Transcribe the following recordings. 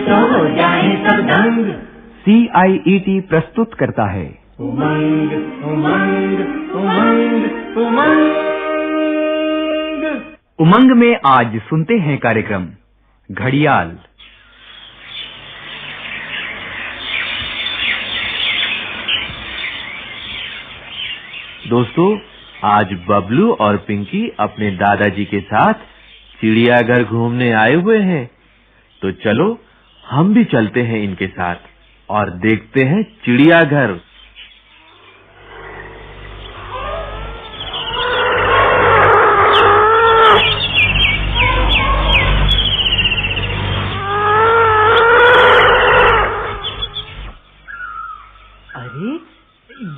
तो जाए सी आई E T प्रस्तुत करता है। उमंग उमंग उमंग उमंग उमंग में आज सुनते हैं कार्यक्रम घड़ियाल। दोस्तों, आज बबलू और पिंकी अपने दादाजी के साथ चिड़ियाघर घूमने आए हुए हैं। तो चलो, हम भी चलते हैं इनके साथ और देखते हैं चिड़ियाघर अरे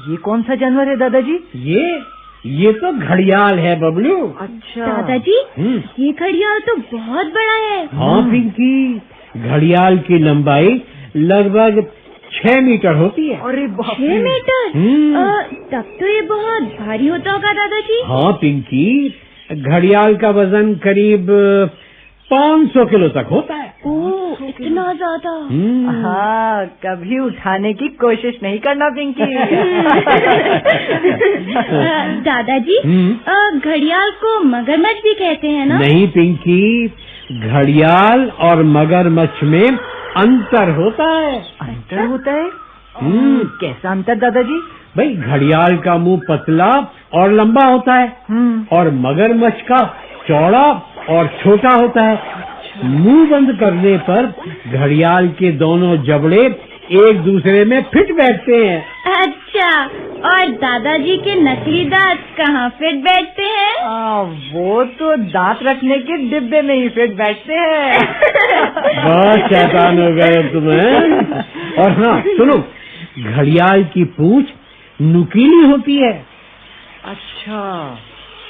ये कौन सा जानवर है दादाजी? ये ये तो घड़ियाल है बबलू। अच्छा। दादाजी हम्म। ये घड़ियाल तो बहुत बड़ा है। हाँ पिंकी। घड़ियाल की लंबाई लगभग छह मीटर होती है। अरे बाप छह मीटर? हम्म। तब तो ये बहुत भारी होता होगा दादाजी। हाँ पिंकी। घड़ियाल का वज़न करीब पाँच सौ किलो तक होता है इतना ज़्यादा। हम्म। हाँ कभी उठाने की कोशिश नहीं करना पिंकी। दादाजी हम्म। घड़ियाल को मगरमच्छ भी कहते हैं ना? नहीं पिंकी घड़ियाल और मगरमच्छ में अंतर होता है। अंतर होता है? हम्म। कैसा अंतर दादाजी? भाई घड़ियाल का मुँह पतला और लंबा होता है हम्म। और मगरमच्छ का चौड़ा और छोटा होता है। मुँह बंद करने पर घड़ियाल के दोनों जबड़े एक दूसरे में फिट बैठते हैं। अच्छा और दादाजी के नकली दांत कहाँ फिट बैठते हैं? आ, वो तो दांत रखने के डिब्बे में ही फिट बैठते हैं। बहुत शैतान हो गए तुम्हें और हाँ सुनो घड़ियाल की पूंछ नुकीली होती है। अच्छा।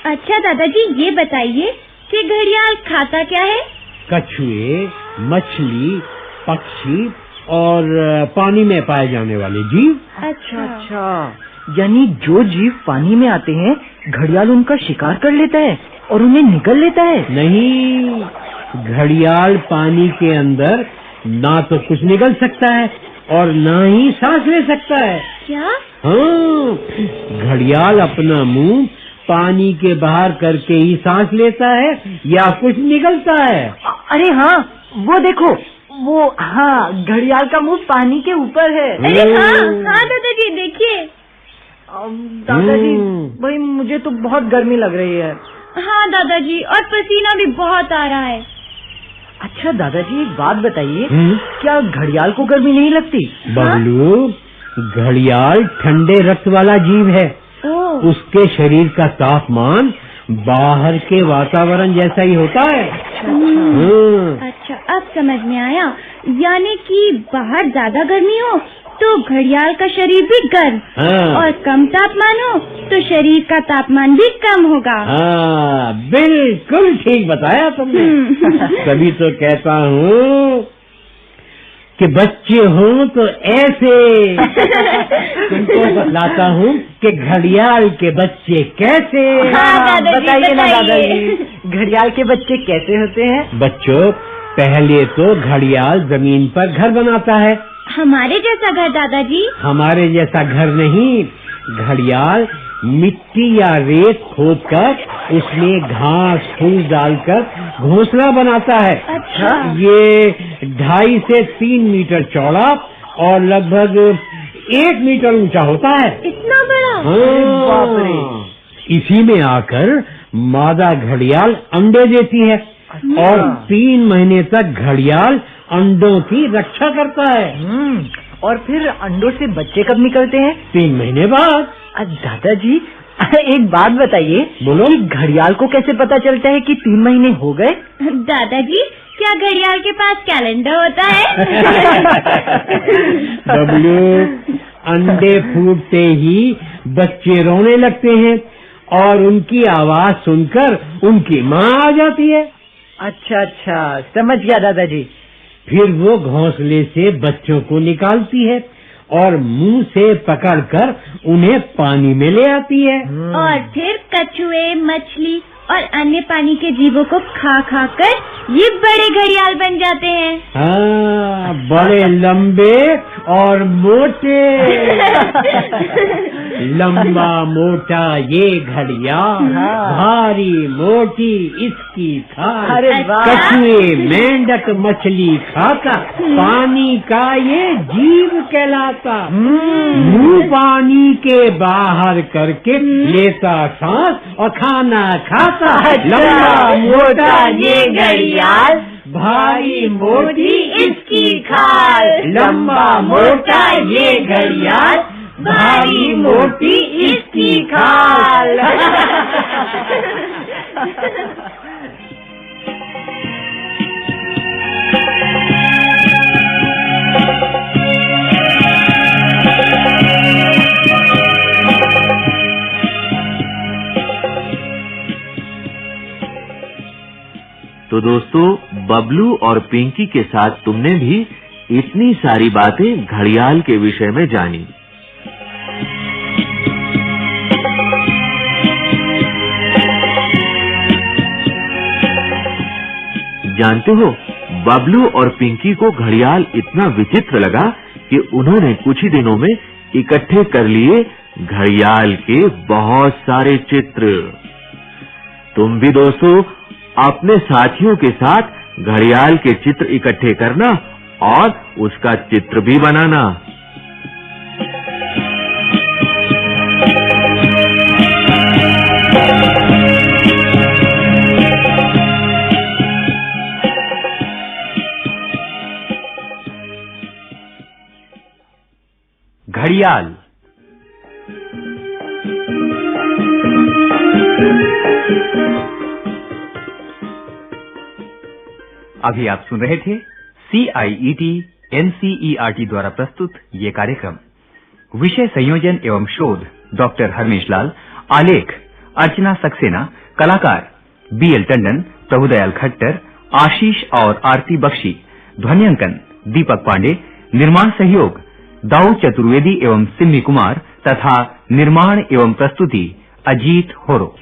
अच्छा दादाजी ये बताइए कि घड़ियाल खाता क्या है? कछुए मछली पक्षी और पानी में पाए जाने वाले जीव। अच्छा अच्छा। यानी जो जीव पानी में आते हैं घड़ियाल उनका शिकार कर लेता है और उन्हें निगल लेता है। नहीं घड़ियाल पानी के अंदर ना तो कुछ निकल सकता है और ना ही सांस ले सकता है। क्या? हाँ घड़ियाल अपना मुँह पानी के बाहर करके ही सांस लेता है या कुछ निकलता है? अरे हाँ वो देखो वो हाँ घड़ियाल का मुँह पानी के ऊपर है। अरे हाँ। हाँ दादाजी देखिए। दादाजी। भाई मुझे तो बहुत गर्मी लग रही है। हाँ दादाजी और पसीना भी बहुत आ रहा है। अच्छा दादाजी एक बात बताइए हम्म, क्या घड़ियाल को गर्मी नहीं लगती? बबलू घड़ियाल ठंडे रक्त वाला जीव है। उसके शरीर का तापमान बाहर के वातावरण जैसा ही होता है। हाँ। अच्छा अब समझ में आया। यानी कि बाहर ज़्यादा गर्मी हो तो घड़ियाल का शरीर भी गर्म। हाँ। और कम तापमान हो तो शरीर का तापमान भी कम होगा। हाँ बिल्कुल ठीक बताया तुमने। तभी तो कहता हूँ कि बच्चे हों तो ऐसे। तुमको बतलाता हूँ कि घड़ियाल के बच्चे कैसे। हाँ, बताइए ना दादाजी। घड़ियाल के बच्चे कैसे होते हैं? बच्चों पहले तो घड़ियाल ज़मीन पर घर बनाता है। हमारे जैसा घर दादाजी। हमारे जैसा घर नहीं घड़ियाल मिट्टी या रेत खोद कर उसमें घास फूस डालकर घोंसला बनाता है। अच्छा। ये ढाई से तीन मीटर चौड़ा और लगभग एक मीटर ऊँचा होता है। इतना बड़ा? बाप रे। हाँ। इसी में आकर मादा घड़ियाल अंडे देती है और तीन महीने तक घड़ियाल अंडों की रक्षा करता है। हम्म। और फिर अंडों से बच्चे कब निकलते हैं? तीन महीने बाद। दादाजी एक बात बताइए बोलो। कि घड़ियाल को कैसे पता चलता है कि तीन महीने हो गए? दादाजी क्या घड़ियाल के पास कैलेंडर होता है? बबलू अंडे फूटते ही बच्चे रोने लगते हैं और उनकी आवाज़ सुनकर उनकी माँ आ जाती है। अच्छा अच्छा समझ गया दादाजी। फिर वो घोंसले से बच्चों को निकालती है और मुँह से पकड़कर उन्हें पानी में ले आती है। और फिर कछुए मछली और अन्य पानी के जीवों को खा खा कर ये बड़े घड़ियाल बन जाते हैं। हाँ बड़े लंबे और मोटे। लंबा मोटा ये घड़ियाल हाँ। भारी मोटी इसकी खाल कछुए मेंढक मछली खाता पानी का ये जीव कहलाता। मुँह पानी के बाहर करके लेता सांस और खाना खाता। है लंबा मोटा ये घड़ियाल। भारी मोटी इसकी खाल। लंबा मोटा ये घड़ियाल। भारी मोटी इसकी खाल। तो दोस्तों, बबलू और पिंकी के साथ तुमने भी इतनी सारी बातें घड़ियाल के विषय में जानी। जानते हो, बबलू और पिंकी को घड़ियाल इतना विचित्र लगा कि उन्होंने कुछ ही दिनों में इकट्ठे कर लिए घड़ियाल के बहुत सारे चित्र। तुम भी दोस्तों अपने साथियों के साथ घड़ियाल के चित्र इकट्ठे करना और उसका चित्र भी बनाना। घड़ियाल। अभी आप सुन रहे थे सी आई ई टी एनसीईआरटी द्वारा प्रस्तुत ये कार्यक्रम। विषय संयोजन एवं शोध, डॉक्टर हरमेश लाल, आलेख, अर्चना सक्सेना, कलाकार बी एल टंडन, प्रभुदयाल खट्टर, आशीष और आरती बख्शी, ध्वनियांकन दीपक पांडे, निर्माण सहयोग दाऊ चतुर्वेदी एवं सिम्मी कुमार तथा निर्माण एवं प्रस्तुति अजीत होरो।